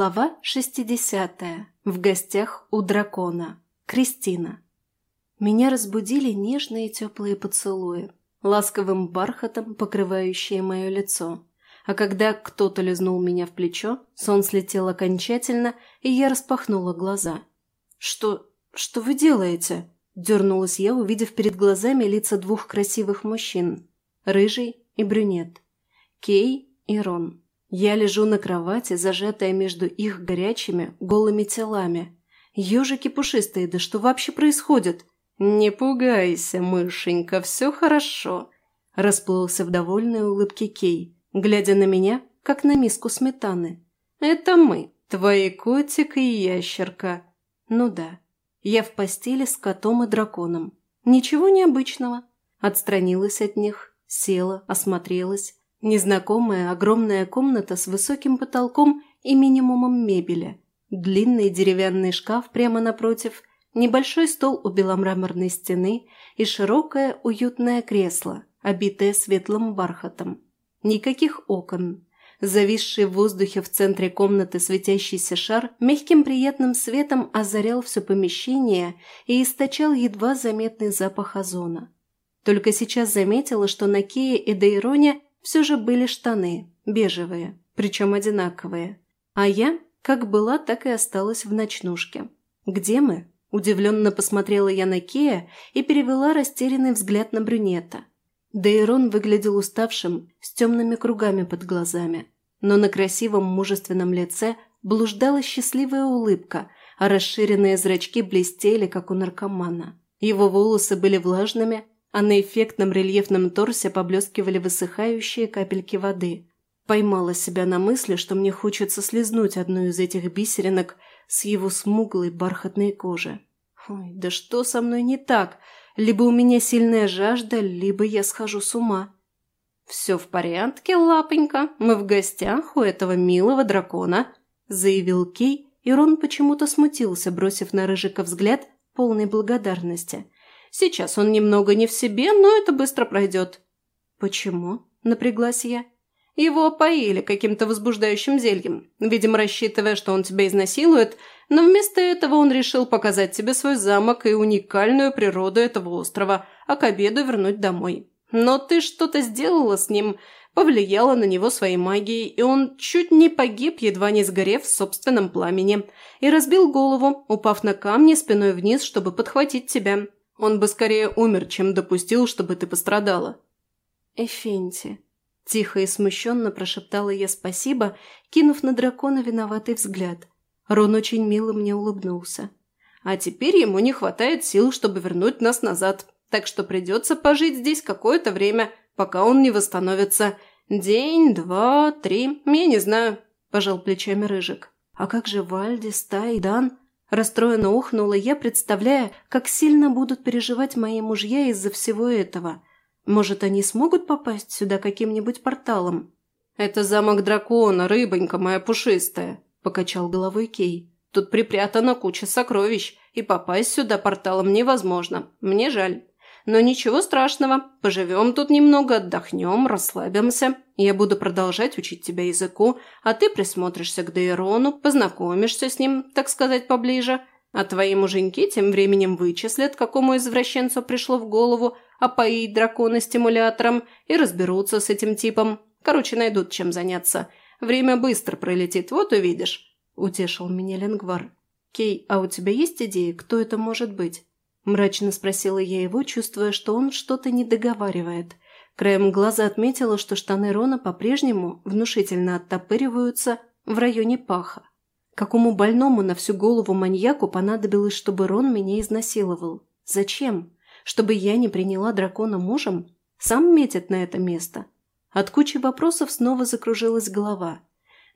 Глава 60. В гостях у дракона. Кристина. Меня разбудили нежные теплые поцелуи, ласковым бархатом покрывающие мое лицо. А когда кто-то лизнул меня в плечо, сон слетел окончательно, и я распахнула глаза. «Что... что вы делаете?» – дернулась я, увидев перед глазами лица двух красивых мужчин – рыжий и брюнет. Кей и Рон. Я лежу на кровати, зажатая между их горячими, голыми телами. Ежики пушистые, да что вообще происходит? «Не пугайся, мышенька, все хорошо», – расплылся в довольной улыбке Кей, глядя на меня, как на миску сметаны. «Это мы, твои котик и ящерка». «Ну да, я в постели с котом и драконом. Ничего необычного». Отстранилась от них, села, осмотрелась, Незнакомая огромная комната с высоким потолком и минимумом мебели. Длинный деревянный шкаф прямо напротив, небольшой стол у беломраморной стены и широкое уютное кресло, обитое светлым бархатом. Никаких окон. Зависший в воздухе в центре комнаты светящийся шар мягким приятным светом озарял все помещение и источал едва заметный запах озона. Только сейчас заметила, что на Кее и Дейроне все же были штаны, бежевые, причем одинаковые. А я, как была, так и осталась в ночнушке. «Где мы?» – удивленно посмотрела я на Кея и перевела растерянный взгляд на брюнета. Дейрон выглядел уставшим, с темными кругами под глазами. Но на красивом мужественном лице блуждала счастливая улыбка, а расширенные зрачки блестели, как у наркомана. Его волосы были влажными, а на эффектном рельефном торсе поблескивали высыхающие капельки воды. Поймала себя на мысли, что мне хочется слезнуть одну из этих бисеринок с его смуглой бархатной кожи. Ой, да что со мной не так? Либо у меня сильная жажда, либо я схожу с ума. «Все в порядке, лапонька, мы в гостях у этого милого дракона», заявил Кей, и Рон почему-то смутился, бросив на Рыжика взгляд полной благодарности – Сейчас он немного не в себе, но это быстро пройдет». «Почему?» – напряглась я. «Его опоили каким-то возбуждающим зельем, видимо, рассчитывая, что он тебя изнасилует, но вместо этого он решил показать тебе свой замок и уникальную природу этого острова, а к обеду вернуть домой. Но ты что-то сделала с ним, повлияла на него своей магией, и он чуть не погиб, едва не сгорев в собственном пламени, и разбил голову, упав на камни спиной вниз, чтобы подхватить тебя. Он бы скорее умер, чем допустил, чтобы ты пострадала». «Эфенти», – тихо и смущенно прошептала я спасибо, кинув на дракона виноватый взгляд. Рон очень мило мне улыбнулся. «А теперь ему не хватает сил, чтобы вернуть нас назад, так что придется пожить здесь какое-то время, пока он не восстановится. День, два, три, я не знаю», – пожал плечами Рыжик. «А как же Вальди, Ста Дан?» Расстроенно ухнула я, представляя, как сильно будут переживать мои мужья из-за всего этого. Может, они смогут попасть сюда каким-нибудь порталом? «Это замок дракона, рыбонька моя пушистая», – покачал головой Кей. «Тут припрятана куча сокровищ, и попасть сюда порталом невозможно. Мне жаль. Но ничего страшного. Поживем тут немного, отдохнем, расслабимся. Я буду продолжать учить тебя языку, а ты присмотришься к Дейрону, познакомишься с ним, так сказать, поближе. А твои муженьки тем временем вычислят, какому извращенцу пришло в голову опоить дракона стимулятором и разберутся с этим типом. Короче, найдут чем заняться. Время быстро пролетит, вот увидишь», – утешил меня Ленгвар. «Кей, а у тебя есть идеи, кто это может быть?» Мрачно спросила я его, чувствуя, что он что-то не договаривает. Краем глаза отметила, что штаны Рона по-прежнему внушительно оттопыриваются в районе паха. Какому больному на всю голову маньяку понадобилось, чтобы Рон меня изнасиловал? Зачем? Чтобы я не приняла дракона мужем? Сам метит на это место. От кучи вопросов снова закружилась голова.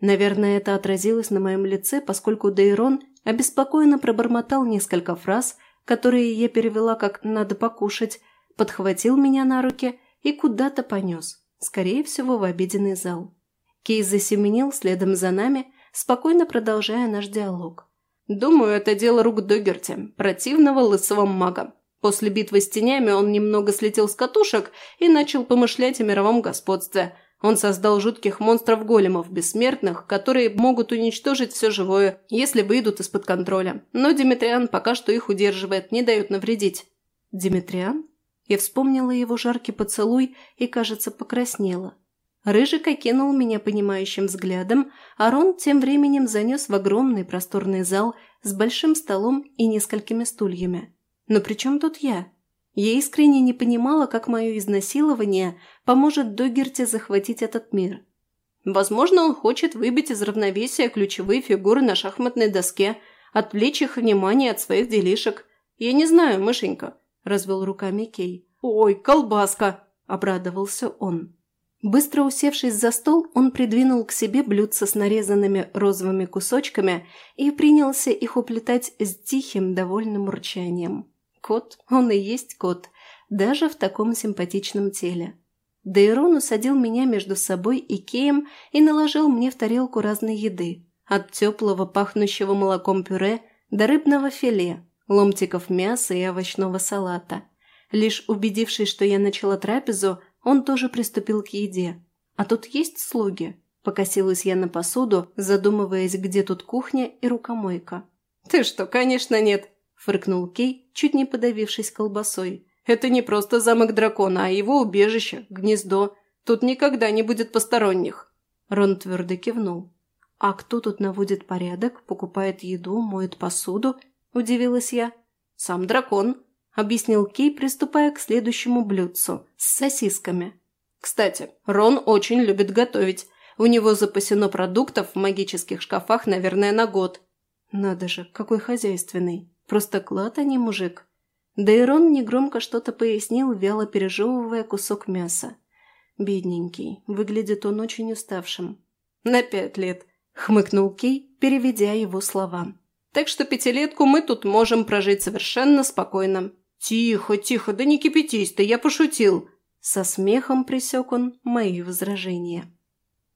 Наверное, это отразилось на моем лице, поскольку Дейрон обеспокоенно пробормотал несколько фраз, которые я перевела как «надо покушать», подхватил меня на руки и куда-то понес, скорее всего, в обеденный зал. Кейс засеменил следом за нами, спокойно продолжая наш диалог. «Думаю, это дело рук Догерти, противного лысого мага. После битвы с тенями он немного слетел с катушек и начал помышлять о мировом господстве, Он создал жутких монстров-големов бессмертных, которые могут уничтожить все живое, если выйдут из-под контроля. Но Димитриан пока что их удерживает, не дает навредить. Димитриан? Я вспомнила его жаркий поцелуй и, кажется, покраснела. Рыжик окинул меня понимающим взглядом, а Рон тем временем занес в огромный просторный зал с большим столом и несколькими стульями. Но при чем тут я? Я искренне не понимала, как мое изнасилование поможет Догерти захватить этот мир. Возможно, он хочет выбить из равновесия ключевые фигуры на шахматной доске, отвлечь их внимание от своих делишек. Я не знаю, мышенька, – развел руками Кей. «Ой, колбаска!» – обрадовался он. Быстро усевшись за стол, он придвинул к себе блюдце с нарезанными розовыми кусочками и принялся их уплетать с тихим, довольным урчанием. Кот, он и есть кот, даже в таком симпатичном теле. Дейрон усадил меня между собой и Кеем и наложил мне в тарелку разной еды, от теплого пахнущего молоком пюре до рыбного филе, ломтиков мяса и овощного салата. Лишь убедившись, что я начала трапезу, он тоже приступил к еде. «А тут есть слуги?» Покосилась я на посуду, задумываясь, где тут кухня и рукомойка. «Ты что, конечно нет!» – фыркнул Кей, чуть не подавившись колбасой. «Это не просто замок дракона, а его убежище, гнездо. Тут никогда не будет посторонних!» Рон твердо кивнул. «А кто тут наводит порядок, покупает еду, моет посуду – удивилась я. «Сам дракон», – объяснил Кей, приступая к следующему блюдцу с сосисками. «Кстати, Рон очень любит готовить. У него запасено продуктов в магических шкафах, наверное, на год». «Надо же, какой хозяйственный. Просто клад, а не мужик». Да и Рон негромко что-то пояснил, вяло пережевывая кусок мяса. Бедненький, выглядит он очень уставшим. «На пять лет», – хмыкнул Кей, переведя его слова. Так что пятилетку мы тут можем прожить совершенно спокойно. Тихо, тихо, да не кипятись ты, я пошутил. Со смехом присек он мои возражения.